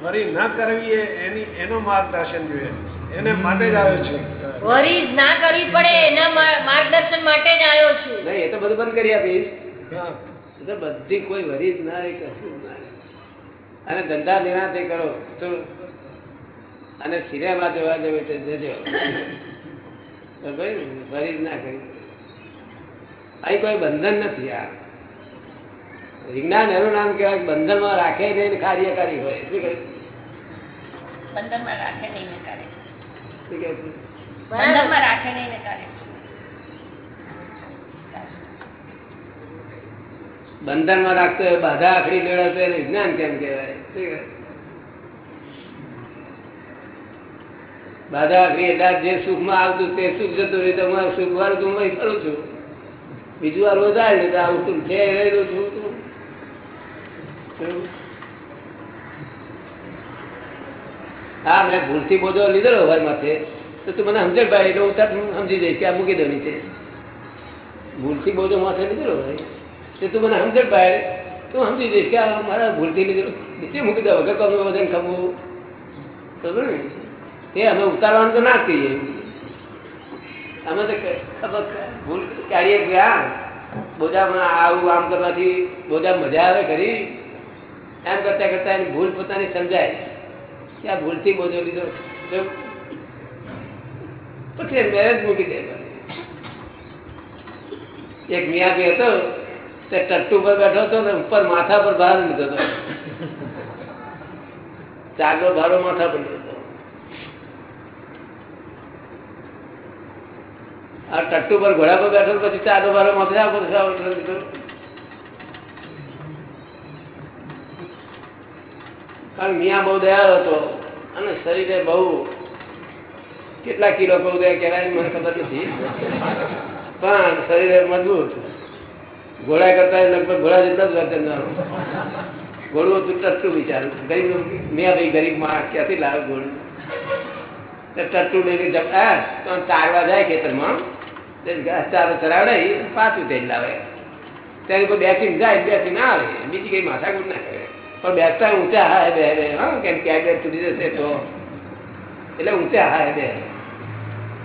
વરી ના કરવી એની એનો માર્ગદર્શન જોઈએ. એને માટે જ આવ્યો છું. વરીઝ ના કરવી પડે એના માર્ગદર્શન માટે જ આવ્યો છું. નહીં એ તો બધું બંધ કરી આપીશ. હા. બધી કોઈ વરી ના રહે, કશું ના. અને ધંધા નિરાંતે કરો તો અને સિનેમા જોવા જવું તો જજો. તો ભાઈ વરી ના કરી. અહીં કોઈ બંધન નથી આ. વિજ્ઞાન એનું નામ કહેવાય બંધનમાં રાખે નહીં કાર્યકારી હોય. શું કહ્યું? બંધનમાં રાખે નહીં ને કરે શું કહે છે. બંધનમાં રાખે નહીં ને કરે બંધનમાં રાખતો હોય બાધા આખડી મેળવતો એને વિજ્ઞાન કેમ કહેવાય? બાધા આખડી એટલે જે સુખમાં આવતું તે સુખ જતું રહ્યું તો મારું સુખ વાળું તું મય ફરું છું. બીજું વાર વધારે નહીં આવું તું છે રહેલું છું તું શું? હા, મેં ભૂલથી બોધો લીધેલો હોય માથે. તો તું મને સમજણ ભાઈ, એટલે હું તરત સમજી જઈશ કે આ મૂકી દેવાની છે. ભૂલથી બોધો માથે લીધેલો ભાઈ તે તું મને સમજણ ભાઈ, તું સમજી જઈશ કે આ મારા ભૂલથી લીધેલો. નીચે મૂકી દો વગર કોનું વજન ખમવું ખબર ને? તે અમે ઉતારવાનું તો ના કહીએ. અમે તો ભૂલ કાઢીએ ગયા બોજામાં આવું આમ કરવાથી બોજા મજા આવે ખરી? એમ કરતા કરતા એની ભૂલ પોતાની સમજાય. કે આ ભૂલથી બોજો લીધો જો પછી મેરેજ મૂકી દે એક મિયાબી હતો તે ટટ્ટુ પર બેઠો હતો ને ઉપર માથા પર ભાર લીધો હતો ચારનો ભારો માથા પર લીધો હતો આ ટટ્ટુ પર ઘોડા પર બેઠો પછી ચારનો ભારો માથા પર લીધો કારણ મિયા બહુ દયાળ હતો અને શરીરે બહુ કેટલા કિલો બહુ દયા કહેવાય મને ખબર નથી. પણ શરીરે મજબૂત. ઘોડા કરતા લગભગ ઘોડા જેટલા જ વજનદારો ઘોડું હતું ટટ્ટુ બિચારું. ગરીબ મિયા ભાઈ ગરીબ માણસ, ક્યાંથી લાવે ઘોડું? ટટ્ટુ લઈને ચારવા જાય ખેતરમાં. ચારો ચરાવડે પાછું તે લાવે. ત્યારે કોઈ બેસીને જાય, બેસીને આવે. બીજી કઈ માથાકૂટ ના કરે. પણ બેસતા ઊંચા હાય બે બે, હા, કેમ ક્યાંક બે તૂટી જશે તો. એટલે ઊંચા હાય બે.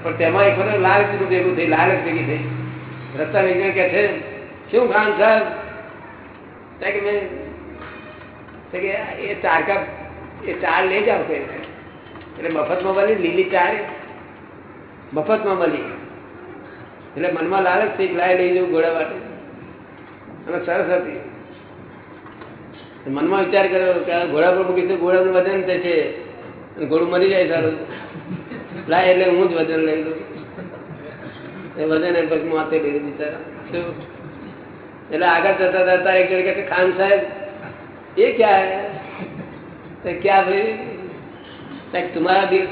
પણ તેમાં એક વખત લાલચ ભેગું થઈ લાલચ ભેગી થઈ. રસ્તા વિજ્ઞાન કે છે, શું ખાન સાહેબ? કે મેં કે એ ચાર કપ, એ ચાર લઈ જાઓ કે એટલે મફતમાં મળી, લીલી ચાર. મફતમાં મળી. એટલે મનમાં લાલચ થઈ લાય લઈ જવું ઘોડા માટે. અને સરસ હતી. મનમાં વિચાર કર્યો કે આ ઘોડા પર મૂકીશું ઘોડાનું વજન થશે અને ઘોડું મરી જાય સારું લાય એટલે હું જ વજન લઈ લઉં એ વજન એ પછી માથે લઈ લીધું બિચારા શું એટલે આગળ જતા જતા એક જણ કહે છે, ખાન સાહેબ ये क्या है तो क्या भाई तक तुम्हारा दिल